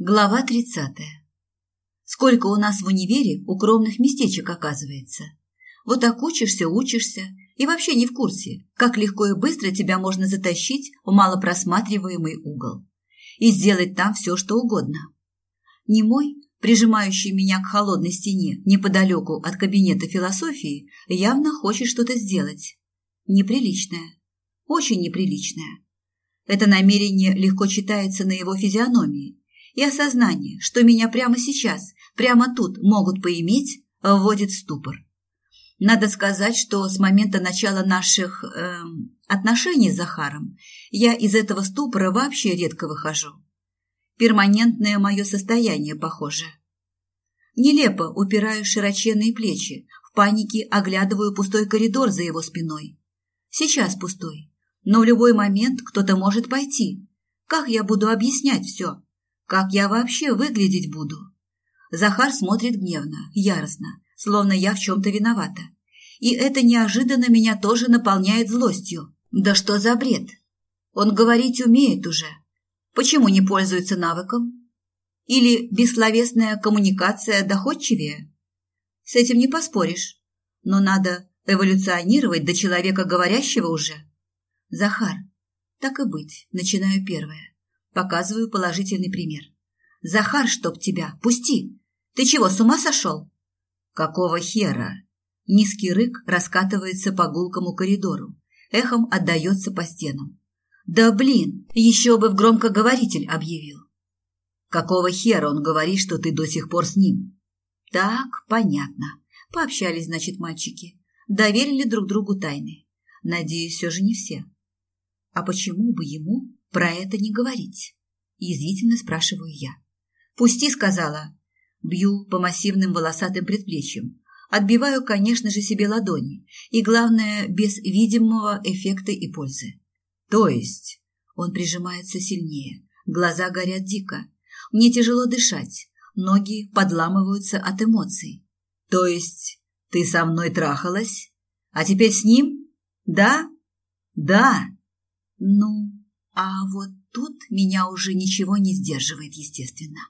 Глава тридцатая. Сколько у нас в универе укромных местечек оказывается. Вот так учишься, учишься и вообще не в курсе, как легко и быстро тебя можно затащить в малопросматриваемый угол и сделать там все, что угодно. Не мой, прижимающий меня к холодной стене неподалеку от кабинета философии, явно хочет что-то сделать. Неприличное. Очень неприличное. Это намерение легко читается на его физиономии, и осознание, что меня прямо сейчас, прямо тут могут поиметь, вводит в ступор. Надо сказать, что с момента начала наших э, отношений с Захаром я из этого ступора вообще редко выхожу. Перманентное мое состояние, похоже. Нелепо упираю широченные плечи, в панике оглядываю пустой коридор за его спиной. Сейчас пустой, но в любой момент кто-то может пойти. Как я буду объяснять все? Как я вообще выглядеть буду? Захар смотрит гневно, яростно, словно я в чем-то виновата. И это неожиданно меня тоже наполняет злостью. Да что за бред? Он говорить умеет уже. Почему не пользуется навыком? Или бессловесная коммуникация доходчивее? С этим не поспоришь. Но надо эволюционировать до человека говорящего уже. Захар, так и быть, начинаю первое. Показываю положительный пример. «Захар, чтоб тебя! Пусти! Ты чего, с ума сошел?» «Какого хера?» Низкий рык раскатывается по гулкому коридору, эхом отдается по стенам. «Да блин, еще бы в громкоговоритель объявил!» «Какого хера он говорит, что ты до сих пор с ним?» «Так, понятно. Пообщались, значит, мальчики. Доверили друг другу тайны. Надеюсь, все же не все. А почему бы ему про это не говорить? Язвительно спрашиваю я. Пусти, сказала. Бью по массивным волосатым предплечьям. Отбиваю, конечно же, себе ладони. И, главное, без видимого эффекта и пользы. То есть... Он прижимается сильнее. Глаза горят дико. Мне тяжело дышать. Ноги подламываются от эмоций. То есть ты со мной трахалась? А теперь с ним? Да? Да. Ну, а вот тут меня уже ничего не сдерживает, естественно.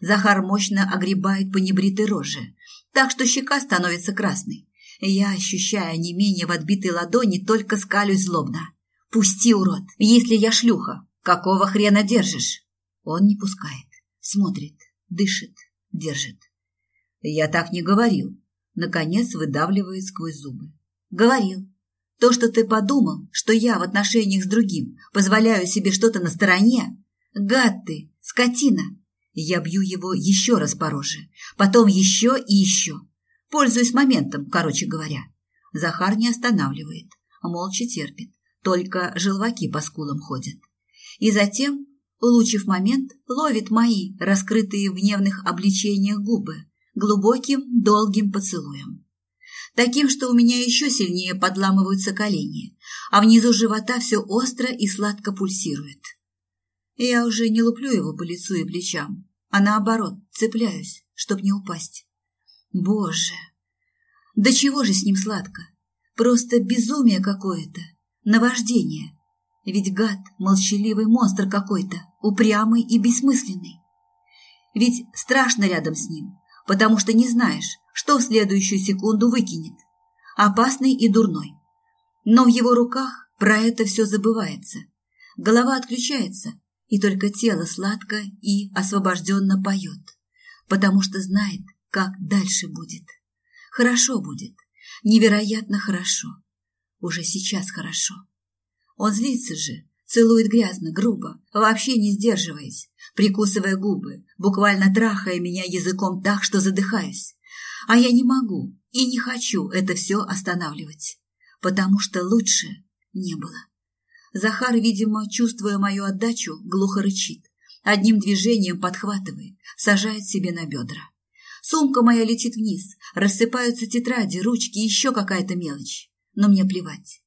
Захар мощно огребает по небритой роже, так что щека становится красной. Я, ощущая не менее в отбитой ладони, только скалюсь злобно. «Пусти, урод, если я шлюха! Какого хрена держишь?» Он не пускает, смотрит, дышит, держит. «Я так не говорил», — наконец выдавливает сквозь зубы. «Говорил. То, что ты подумал, что я в отношениях с другим позволяю себе что-то на стороне, гад ты, скотина. Я бью его еще раз по роже, потом еще и еще. Пользуюсь моментом, короче говоря. Захар не останавливает, молча терпит, только желваки по скулам ходят. И затем, улучив момент, ловит мои, раскрытые в гневных обличениях губы, глубоким, долгим поцелуем таким, что у меня еще сильнее подламываются колени, а внизу живота все остро и сладко пульсирует. Я уже не луплю его по лицу и плечам, а наоборот цепляюсь, чтоб не упасть. Боже! Да чего же с ним сладко? Просто безумие какое-то, наваждение. Ведь гад – молчаливый монстр какой-то, упрямый и бессмысленный. Ведь страшно рядом с ним, потому что не знаешь, что в следующую секунду выкинет. Опасный и дурной. Но в его руках про это все забывается. Голова отключается, и только тело сладко и освобожденно поет, потому что знает, как дальше будет. Хорошо будет, невероятно хорошо. Уже сейчас хорошо. Он злится же, целует грязно, грубо, вообще не сдерживаясь, прикусывая губы, буквально трахая меня языком так, что задыхаюсь. А я не могу и не хочу это все останавливать, потому что лучше не было. Захар, видимо, чувствуя мою отдачу, глухо рычит. Одним движением подхватывает, сажает себе на бедра. Сумка моя летит вниз, рассыпаются тетради, ручки и еще какая-то мелочь. Но мне плевать.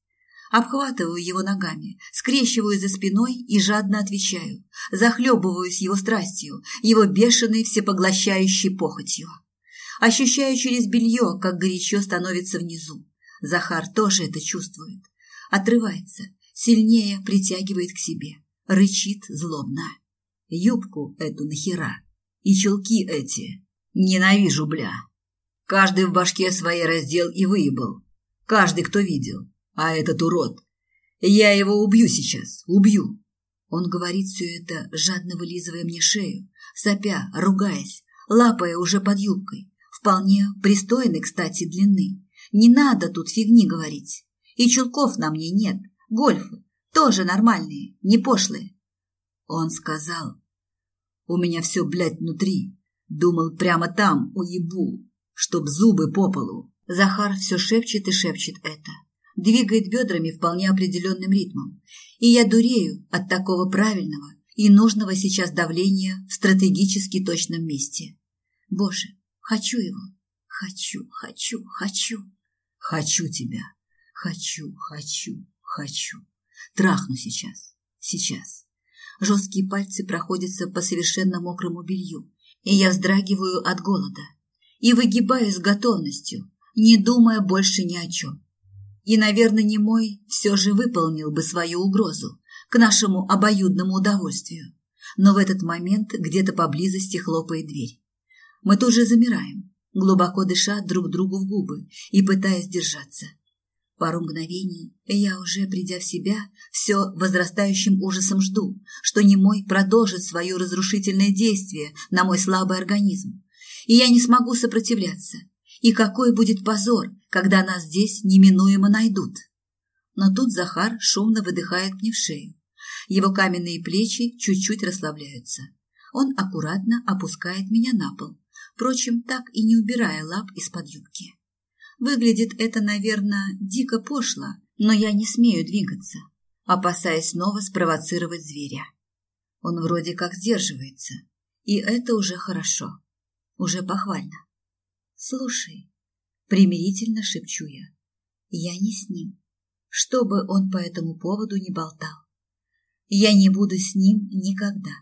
Обхватываю его ногами, скрещиваю за спиной и жадно отвечаю. Захлебываюсь его страстью, его бешеной всепоглощающей похотью. Ощущаю через белье, как горячо становится внизу. Захар тоже это чувствует. Отрывается, сильнее притягивает к себе. Рычит злобно. Юбку эту нахера? И чулки эти? Ненавижу, бля. Каждый в башке своей раздел и выебал. Каждый, кто видел. А этот урод. Я его убью сейчас, убью. Он говорит все это, жадно вылизывая мне шею, сопя, ругаясь, лапая уже под юбкой. Вполне пристойной, кстати, длины. Не надо тут фигни говорить. И чулков на мне нет. Гольфы тоже нормальные, не пошлые. Он сказал. У меня все, блядь, внутри. Думал, прямо там уебу, чтоб зубы по полу. Захар все шепчет и шепчет это. Двигает бедрами вполне определенным ритмом. И я дурею от такого правильного и нужного сейчас давления в стратегически точном месте. Боже, хочу его. Хочу, хочу, хочу. Хочу тебя. Хочу, хочу, хочу. Трахну сейчас. Сейчас. Жесткие пальцы проходятся по совершенно мокрому белью, и я вздрагиваю от голода. И выгибаюсь с готовностью, не думая больше ни о чем. И, наверное, не мой все же выполнил бы свою угрозу к нашему обоюдному удовольствию. Но в этот момент где-то поблизости хлопает дверь. Мы тут же замираем, глубоко дыша друг другу в губы и пытаясь держаться. Пару мгновений я, уже придя в себя, все возрастающим ужасом жду, что немой продолжит свое разрушительное действие на мой слабый организм, и я не смогу сопротивляться. И какой будет позор, когда нас здесь неминуемо найдут. Но тут Захар шумно выдыхает мне в шею. Его каменные плечи чуть-чуть расслабляются. Он аккуратно опускает меня на пол, впрочем, так и не убирая лап из-под юбки. Выглядит это, наверное, дико пошло, но я не смею двигаться, опасаясь снова спровоцировать зверя. Он вроде как сдерживается, и это уже хорошо, уже похвально. Слушай, примирительно шепчу я, я не с ним, что бы он по этому поводу не болтал. Я не буду с ним никогда.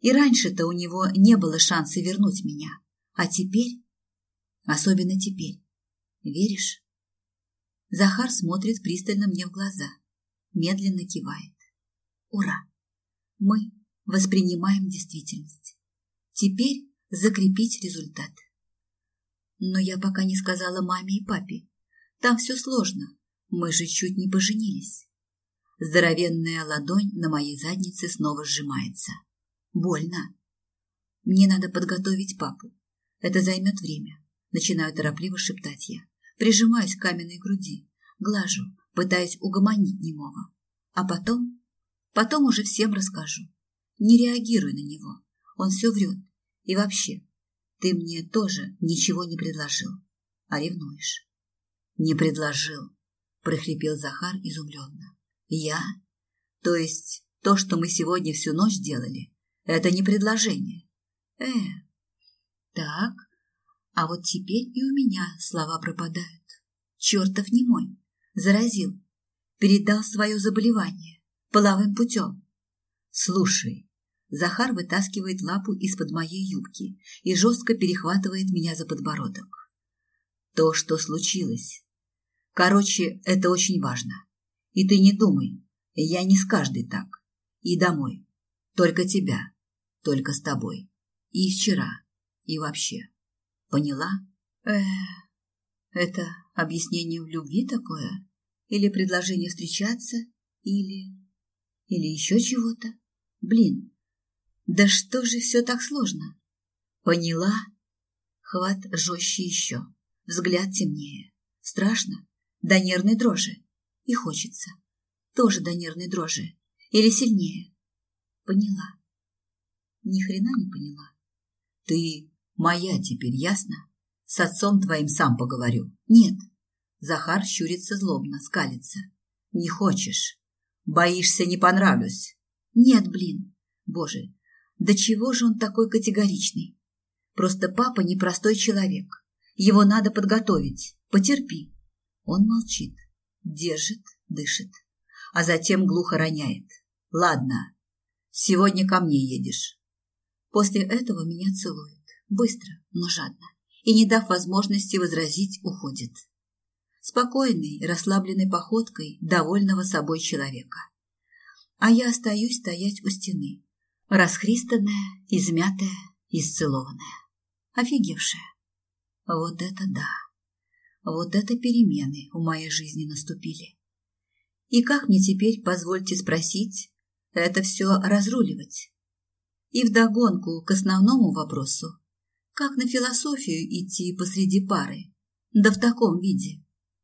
И раньше-то у него не было шанса вернуть меня, а теперь, особенно теперь, Веришь? Захар смотрит пристально мне в глаза, медленно кивает. Ура! Мы воспринимаем действительность. Теперь закрепить результат. Но я пока не сказала маме и папе. Там все сложно. Мы же чуть не поженились. Здоровенная ладонь на моей заднице снова сжимается. Больно. Мне надо подготовить папу. Это займет время. Начинаю торопливо шептать я прижимаюсь к каменной груди, глажу, пытаясь угомонить немого. А потом, потом уже всем расскажу. Не реагируй на него, он все врет. И вообще, ты мне тоже ничего не предложил, а ревнуешь. Не предложил, прохрипел Захар изумленно. Я? То есть то, что мы сегодня всю ночь делали, это не предложение? Э, так, а вот теперь и у меня слова пропадают. Чертов не мой. Заразил. Передал свое заболевание. Половым путем. Слушай. Захар вытаскивает лапу из-под моей юбки и жестко перехватывает меня за подбородок. То, что случилось. Короче, это очень важно. И ты не думай, я не с каждой так. И домой. Только тебя. Только с тобой. И вчера. И вообще. Поняла? Э, это объяснение в любви такое? Или предложение встречаться? Или... Или еще чего-то? Блин, да что же все так сложно? Поняла? Хват жестче еще, взгляд темнее. Страшно? До нервной дрожи. И хочется. Тоже до нервной дрожи. Или сильнее. Поняла. Ни хрена не поняла. Ты Моя теперь, ясно? С отцом твоим сам поговорю. Нет. Захар щурится злобно, скалится. Не хочешь? Боишься, не понравлюсь? Нет, блин. Боже, да чего же он такой категоричный? Просто папа непростой человек. Его надо подготовить. Потерпи. Он молчит, держит, дышит, а затем глухо роняет. Ладно, сегодня ко мне едешь. После этого меня целует. Быстро, но жадно. И, не дав возможности возразить, уходит. Спокойной, расслабленной походкой довольного собой человека. А я остаюсь стоять у стены. Расхристанная, измятая, исцелованная. Офигевшая. Вот это да. Вот это перемены у моей жизни наступили. И как мне теперь, позвольте спросить, это все разруливать? И вдогонку к основному вопросу. Как на философию идти посреди пары? Да в таком виде.